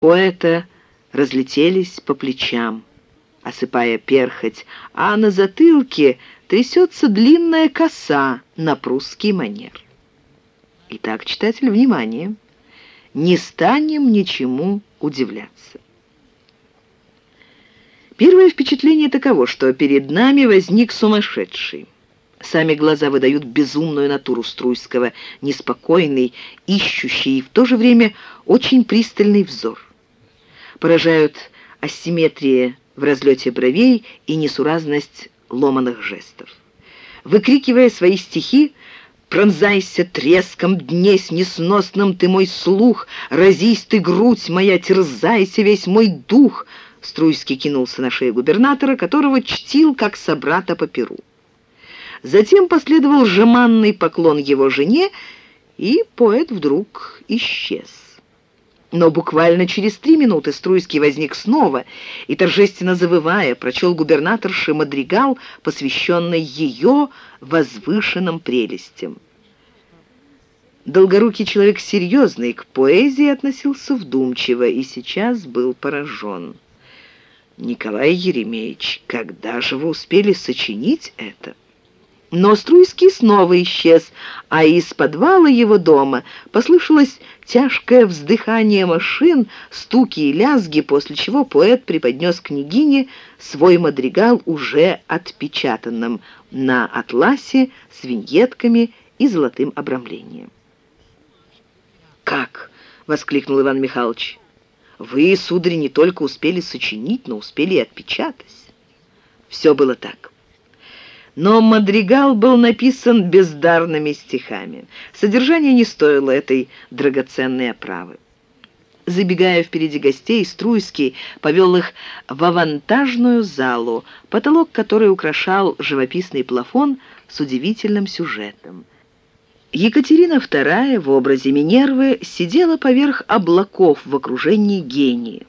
Поэта разлетелись по плечам, осыпая перхоть, а на затылке трясется длинная коса на прусский манер. Итак, читатель, внимание! Не станем ничему удивляться. Первое впечатление таково, что перед нами возник сумасшедший. Сами глаза выдают безумную натуру Струйского, неспокойный, ищущий и в то же время очень пристальный взор. Поражают асимметрия в разлете бровей и несуразность ломаных жестов. Выкрикивая свои стихи, Пронзайся треском, днесь несносным ты мой слух, Разись ты, грудь моя, терзайся весь мой дух — Струйский кинулся на шею губернатора, которого чтил как собрата по перу. Затем последовал жеманный поклон его жене, и поэт вдруг исчез. Но буквально через три минуты Струйский возник снова и, торжественно завывая, прочел губернаторше мадригал, посвященный ее возвышенным прелестям. Долгорукий человек серьезный, к поэзии относился вдумчиво и сейчас был поражен. Николай Еремеевич, когда же вы успели сочинить это? Но Струйский снова исчез, а из подвала его дома послышалось тяжкое вздыхание машин, стуки и лязги, после чего поэт преподнес княгине свой мадригал уже отпечатанным на атласе с виньетками и золотым обрамлением. «Как?» — воскликнул Иван Михайлович. Вы, сударь, не только успели сочинить, но успели и отпечатать. Все было так. Но мадригал был написан бездарными стихами. Содержание не стоило этой драгоценной оправы. Забегая впереди гостей, Струйский повел их в авантажную залу, потолок которой украшал живописный плафон с удивительным сюжетом. Екатерина II в образе Минервы сидела поверх облаков в окружении гениев,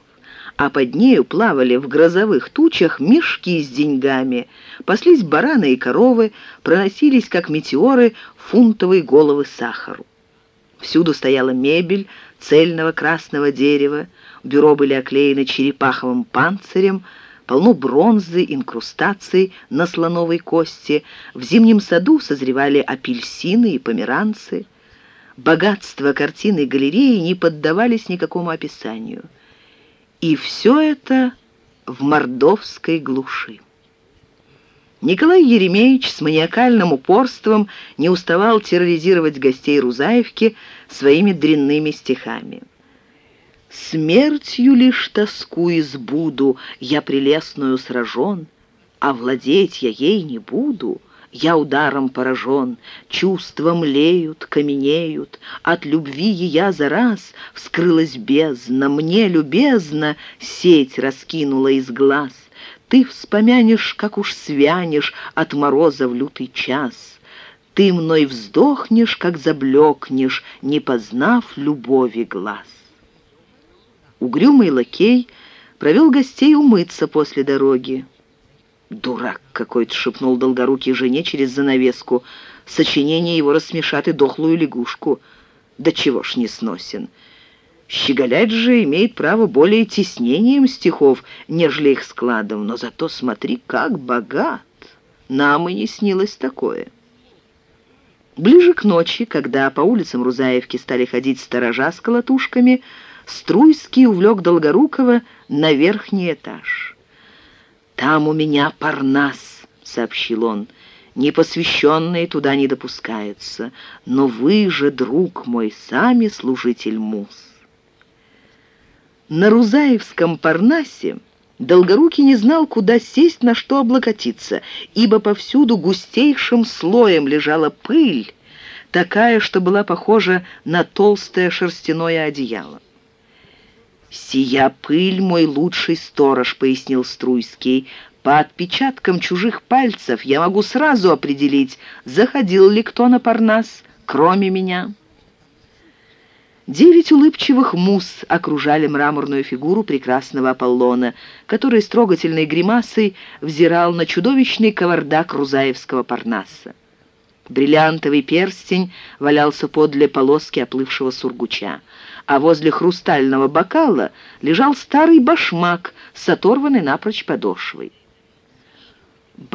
а под нею плавали в грозовых тучах мешки с деньгами, паслись бараны и коровы, проносились, как метеоры, фунтовые головы сахару. Всюду стояла мебель цельного красного дерева, бюро были оклеены черепаховым панцирем, полно бронзы, инкрустаций на слоновой кости. В зимнем саду созревали апельсины и померанцы. Богатство картины галереи не поддавались никакому описанию. И все это в мордовской глуши. Николай Еремеевич с маниакальным упорством не уставал терроризировать гостей Рузаевки своими дрянными стихами. Смертью лишь тоску избуду, я прелестную сражен, а владеть я ей не буду, я ударом поражен, чувства млеют, каменеют, от любви я за раз вскрылась бездна, мне любезно сеть раскинула из глаз. Ты вспомянешь, как уж свянешь от мороза в лютый час. Ты мной вздохнешь, как заблекнешь, не познав любови глаз. Угрюмый лакей провел гостей умыться после дороги. «Дурак какой-то!» — шепнул долгорукий жене через занавеску. «Сочинение его рассмешат и дохлую лягушку. Да чего ж не сносен!» Щеголять же имеет право более теснением стихов, нежели их складом, но зато смотри, как богат! Нам и не снилось такое. Ближе к ночи, когда по улицам Рузаевки стали ходить сторожа с колотушками, Струйский увлек Долгорукова на верхний этаж. «Там у меня Парнас», — сообщил он, — «непосвященные туда не допускаются, но вы же, друг мой, сами служитель мус». На Рузаевском Парнасе Долгорукий не знал, куда сесть, на что облокотиться, ибо повсюду густейшим слоем лежала пыль, такая, что была похожа на толстое шерстяное одеяло. «Сия пыль, мой лучший сторож», — пояснил Струйский. «По отпечаткам чужих пальцев я могу сразу определить, заходил ли кто на Парнас, кроме меня». Девять улыбчивых мус окружали мраморную фигуру прекрасного Аполлона, который с трогательной гримасой взирал на чудовищный кавардак Рузаевского Парнаса. Бриллиантовый перстень валялся подле полоски оплывшего сургуча. а возле хрустального бокала лежал старый башмак с оторванной напрочь подошвой.